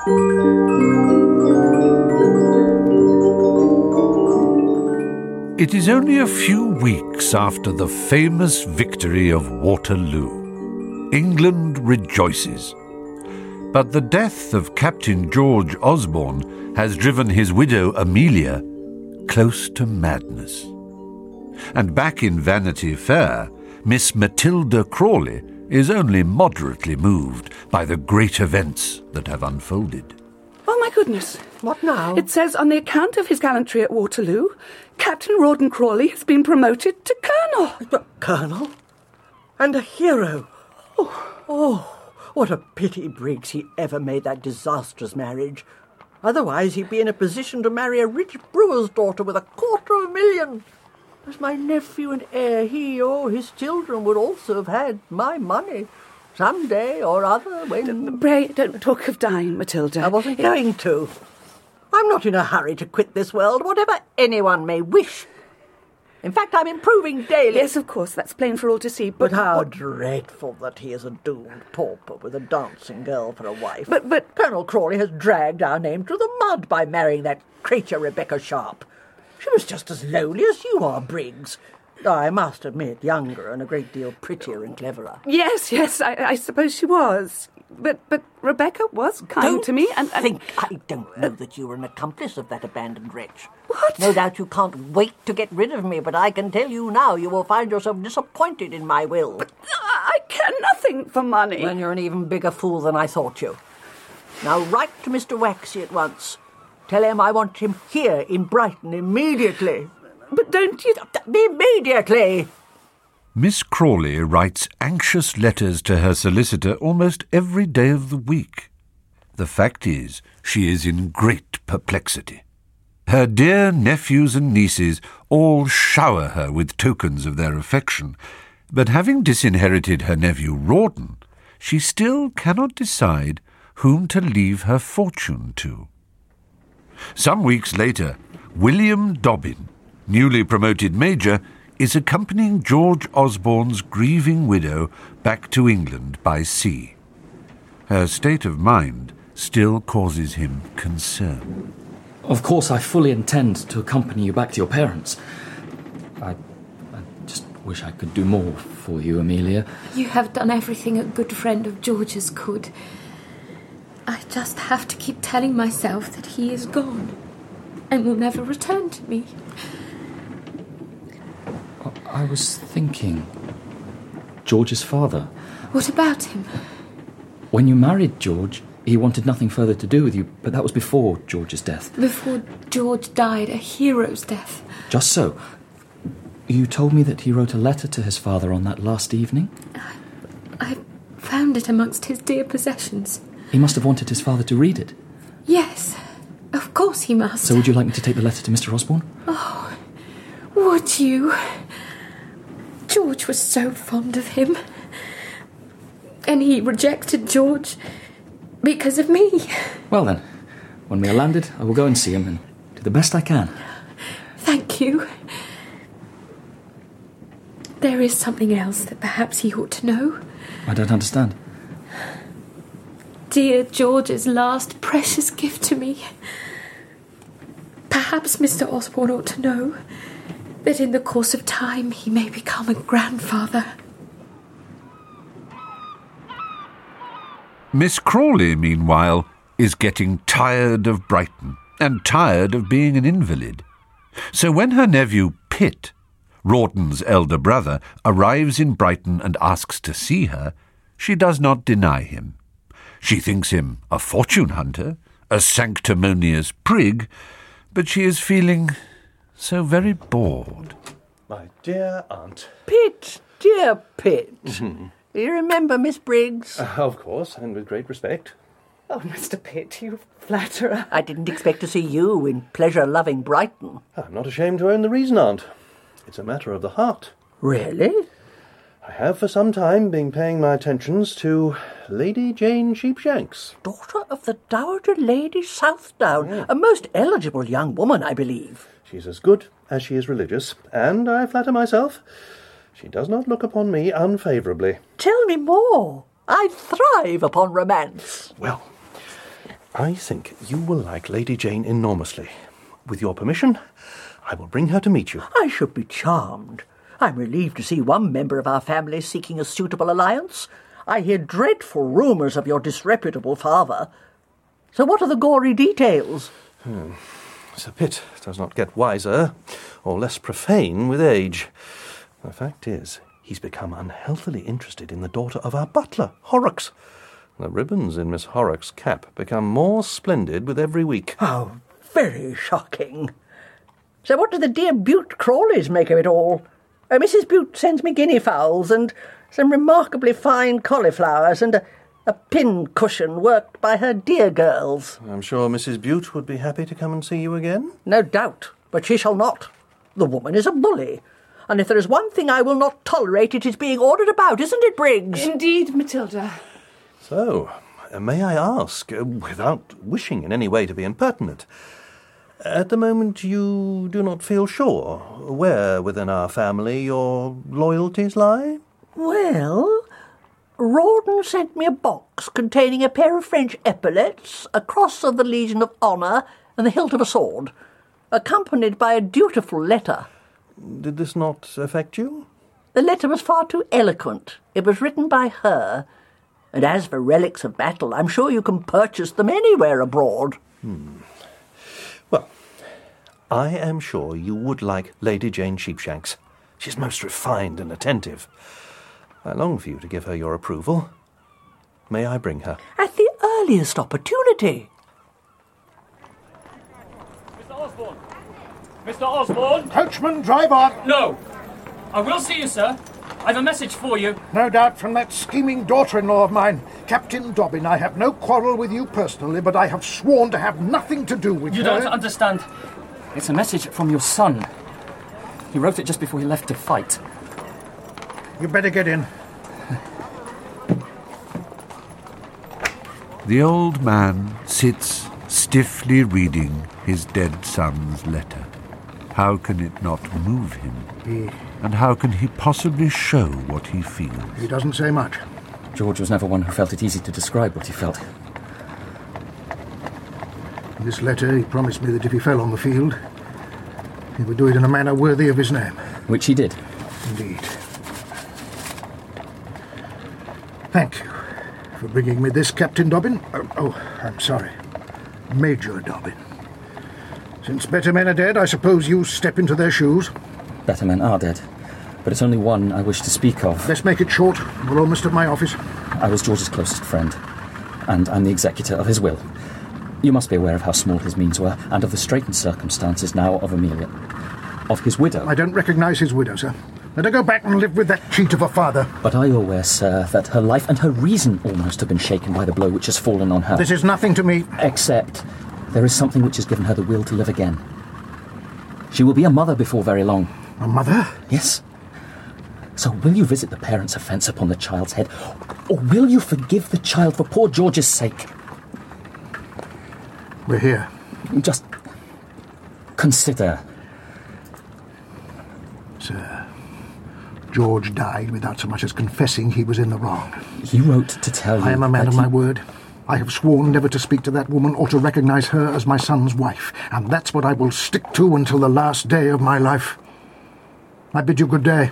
It is only a few weeks after the famous victory of Waterloo. England rejoices. But the death of Captain George Osborne has driven his widow Amelia close to madness. And back in Vanity Fair, Miss Matilda Crawley is only moderately moved by the great events that have unfolded. Oh, my goodness. What now? It says on the account of his gallantry at Waterloo, Captain Rawdon Crawley has been promoted to Colonel. But Colonel? And a hero? Oh, oh, what a pity, Briggs, he ever made that disastrous marriage. Otherwise, he'd be in a position to marry a rich brewer's daughter with a quarter of a million. As my nephew and heir, he or his children would also have had my money. Some day or other when... Pray, don't talk of dying, Matilda. I wasn't going to. I'm not in a hurry to quit this world, whatever anyone may wish. In fact, I'm improving daily. Yes, of course, that's plain for all to see. But, But how what- dreadful that he is a doomed pauper with a dancing girl for a wife. But- but- Colonel Crawley has dragged our name through the mud by marrying that creature Rebecca Sharp. She was just as lowly as you are, Briggs. I must admit, younger and a great deal prettier and cleverer. Yes, yes, I, I suppose she was. But but Rebecca was kind Don't to me, and, and think I don't know that you were an accomplice of that abandoned wretch. What? No doubt you can't wait to get rid of me, but I can tell you now you will find yourself disappointed in my will. But uh, I care nothing for money. Then you're an even bigger fool than I thought you. Now write to Mr. Waxy at once. Tell him I want him here in Brighton immediately. But don't you? Immediately! Miss Crawley writes anxious letters to her solicitor almost every day of the week. The fact is, she is in great perplexity. Her dear nephews and nieces all shower her with tokens of their affection, but having disinherited her nephew Rawdon, she still cannot decide whom to leave her fortune to. Some weeks later, William Dobbin, newly promoted major, is accompanying George Osborne's grieving widow back to England by sea. Her state of mind still causes him concern. Of course, I fully intend to accompany you back to your parents. I, I just wish I could do more for you, Amelia. You have done everything a good friend of George's could. I just have to keep telling myself that he is gone and will never return to me. I was thinking. George's father. What about him? When you married George, he wanted nothing further to do with you, but that was before George's death. Before George died a hero's death. Just so. You told me that he wrote a letter to his father on that last evening? I found it amongst his dear possessions. He must have wanted his father to read it. Yes, of course he must. So would you like me to take the letter to Mr. Osborne? Oh, would you? George was so fond of him. And he rejected George because of me. Well then, when we are landed, I will go and see him and do the best I can. Thank you. There is something else that perhaps he ought to know. I don't understand. Dear George's last precious gift to me. Perhaps Mr. Osborne ought to know that in the course of time he may become a grandfather. Miss Crawley, meanwhile, is getting tired of Brighton and tired of being an invalid. So when her nephew Pitt, Rawdon's elder brother, arrives in Brighton and asks to see her, she does not deny him. She thinks him a fortune hunter, a sanctimonious prig, but she is feeling so very bored. My dear aunt. Pitt, dear Pitt. Do you remember Miss Briggs? Uh, of course, and with great respect. Oh, Mr. Pitt, you flatterer. I didn't expect to see you in pleasure loving Brighton. I'm not ashamed to own the reason, aunt. It's a matter of the heart. Really? I have for some time been paying my attentions to Lady Jane Sheepshanks. Daughter of the Dowager Lady Southdown. Oh. A most eligible young woman, I believe. She's as good as she is religious, and I flatter myself she does not look upon me unfavourably. Tell me more. I thrive upon romance. Well, I think you will like Lady Jane enormously. With your permission, I will bring her to meet you. I should be charmed. I'm relieved to see one member of our family seeking a suitable alliance. I hear dreadful rumours of your disreputable father. So what are the gory details? Hmm. Sir Pitt does not get wiser or less profane with age. The fact is, he's become unhealthily interested in the daughter of our butler, Horrocks. The ribbons in Miss Horrocks' cap become more splendid with every week. Oh, very shocking. So what do the dear Bute Crawleys make of it all? Uh, Mrs. Bute sends me guinea fowls and some remarkably fine cauliflowers and a, a pin cushion worked by her dear girls. I'm sure Mrs. Bute would be happy to come and see you again. No doubt, but she shall not. The woman is a bully. And if there is one thing I will not tolerate, it is being ordered about, isn't it, Briggs? Indeed, Matilda. So, uh, may I ask, uh, without wishing in any way to be impertinent, at the moment you do not feel sure where within our family your loyalties lie? Well, Rawdon sent me a box containing a pair of French epaulets, a cross of the Legion of Honour, and the hilt of a sword, accompanied by a dutiful letter. Did this not affect you? The letter was far too eloquent. It was written by her. And as for relics of battle, I'm sure you can purchase them anywhere abroad. Well, I am sure you would like Lady Jane Sheepshanks. She's most refined and attentive. I long for you to give her your approval. May I bring her? At the earliest opportunity. Mr. Osborne! Mr. Osborne! Coachman, drive on. No! I will see you, sir. I've a message for you. No doubt from that scheming daughter-in-law of mine, Captain Dobbin. I have no quarrel with you personally, but I have sworn to have nothing to do with You You don't understand. It's a message from your son. He wrote it just before he left to fight. You better get in. The old man sits stiffly reading his dead son's letter. How can it not move him? He... And how can he possibly show what he feels? He doesn't say much. George was never one who felt it easy to describe what he felt. In this letter, he promised me that if he fell on the field, he would do it in a manner worthy of his name. Which he did. Indeed. Thank you for bringing me this, Captain Dobbin. Oh, oh, I'm sorry. Major Dobbin. Since better men are dead, I suppose you step into their shoes. Better men are dead. But it's only one I wish to speak of. Let's make it short. We're almost at my office. I was George's closest friend, and I'm the executor of his will. You must be aware of how small his means were, and of the straitened circumstances now of Amelia. Of his widow. I don't recognize his widow, sir. Let her go back and live with that cheat of a father. But are you aware, sir, that her life and her reason almost have been shaken by the blow which has fallen on her? This is nothing to me. Except there is something which has given her the will to live again. She will be a mother before very long. A mother? Yes. So will you visit the parent's offence upon the child's head, or will you forgive the child for poor George's sake? We're here. Just consider. Sir, George died without so much as confessing he was in the wrong. He wrote to tell you. I am a man of he- my word. I have sworn never to speak to that woman or to recognize her as my son's wife, and that's what I will stick to until the last day of my life. I bid you good day.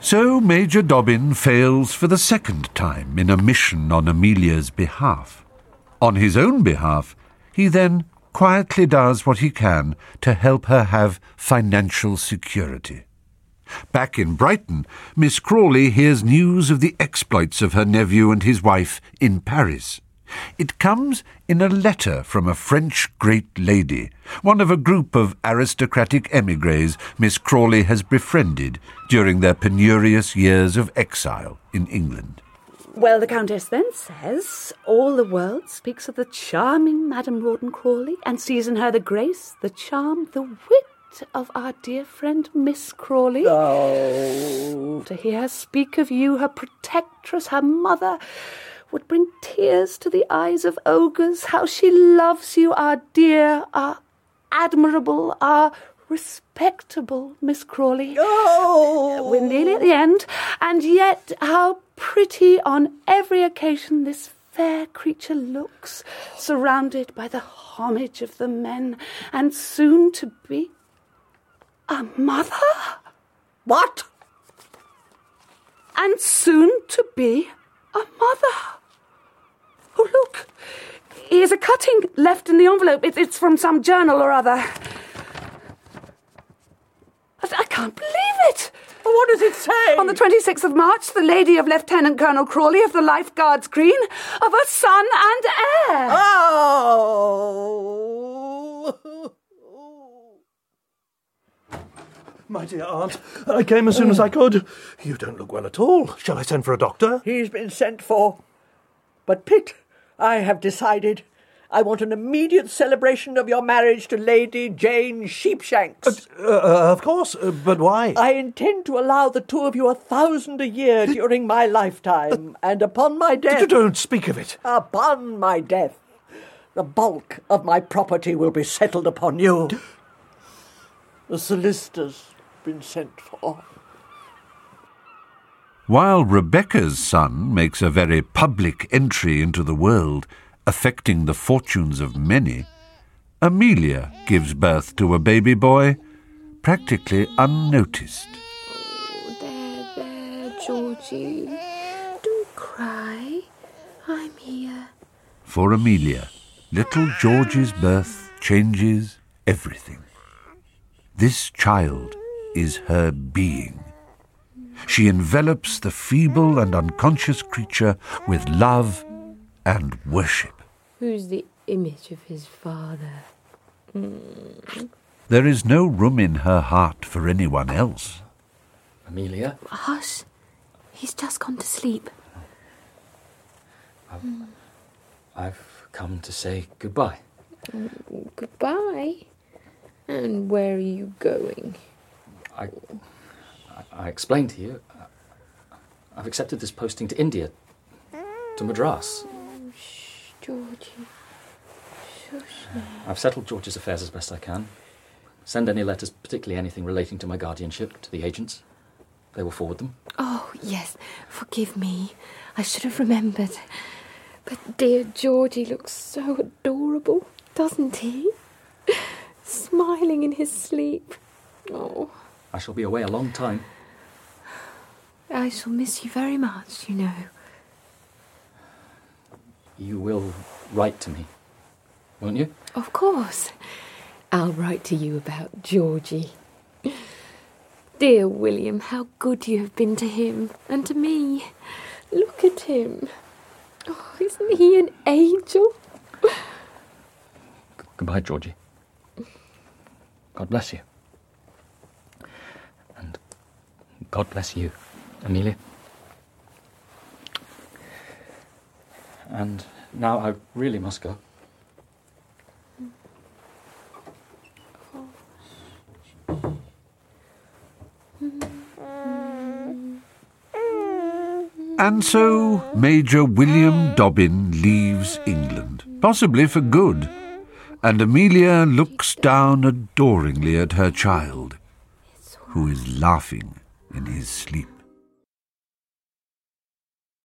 So Major Dobbin fails for the second time in a mission on Amelia's behalf. On his own behalf, he then quietly does what he can to help her have financial security. Back in Brighton, Miss Crawley hears news of the exploits of her nephew and his wife in Paris. It comes in a letter from a French great lady, one of a group of aristocratic emigres Miss Crawley has befriended during their penurious years of exile in England. Well, the Countess then says all the world speaks of the charming Madame Rawdon Crawley and sees in her the grace, the charm, the wit of our dear friend Miss Crawley. Oh. To hear her speak of you, her protectress, her mother, would bring tears to the eyes of ogres. How she loves you, our dear, our admirable, our respectable Miss Crawley. Oh. We're nearly at the end, and yet how pretty on every occasion this fair creature looks, surrounded by the homage of the men, and soon to be a mother? What? And soon to be a mother. Oh, look! Here's a cutting left in the envelope. It, it's from some journal or other. I, I can't believe it! What does it say? On the 26th of March, the lady of Lieutenant Colonel Crawley of the Life Guards Green, of a son and heir. Oh! My dear aunt, I came as soon as I could. You don't look well at all. Shall I send for a doctor? He's been sent for. But, Pitt, I have decided. I want an immediate celebration of your marriage to Lady Jane Sheepshanks. Uh, uh, of course, uh, but why? I intend to allow the two of you a thousand a year during my lifetime, and upon my death. Don't speak of it. Upon my death, the bulk of my property will be settled upon you. The solicitor's been sent for. While Rebecca's son makes a very public entry into the world, affecting the fortunes of many, Amelia gives birth to a baby boy practically unnoticed. Oh, there, there, Georgie. Don't cry. I'm here. For Amelia, little George's birth changes everything. This child is her being. She envelops the feeble and unconscious creature with love and worship. Who's the image of his father? There is no room in her heart for anyone else. Amelia, Hush. He's just gone to sleep. I've come to say goodbye. Goodbye. And where are you going? I, I, I explained to you. uh, I've accepted this posting to India, to Madras. Georgie. Shush now. I've settled George's affairs as best I can. Send any letters, particularly anything relating to my guardianship, to the agents. They will forward them. Oh, yes. Forgive me. I should have remembered. But dear Georgie looks so adorable, doesn't he? Smiling in his sleep. Oh, I shall be away a long time. I shall miss you very much, you know. You will write to me, won't you? Of course. I'll write to you about Georgie. Dear William, how good you have been to him and to me. Look at him. Oh, isn't he an angel? Goodbye, Georgie. God bless you. And God bless you, Amelia. And now I really must go. And so Major William Dobbin leaves England, possibly for good, and Amelia looks down adoringly at her child, who is laughing in his sleep.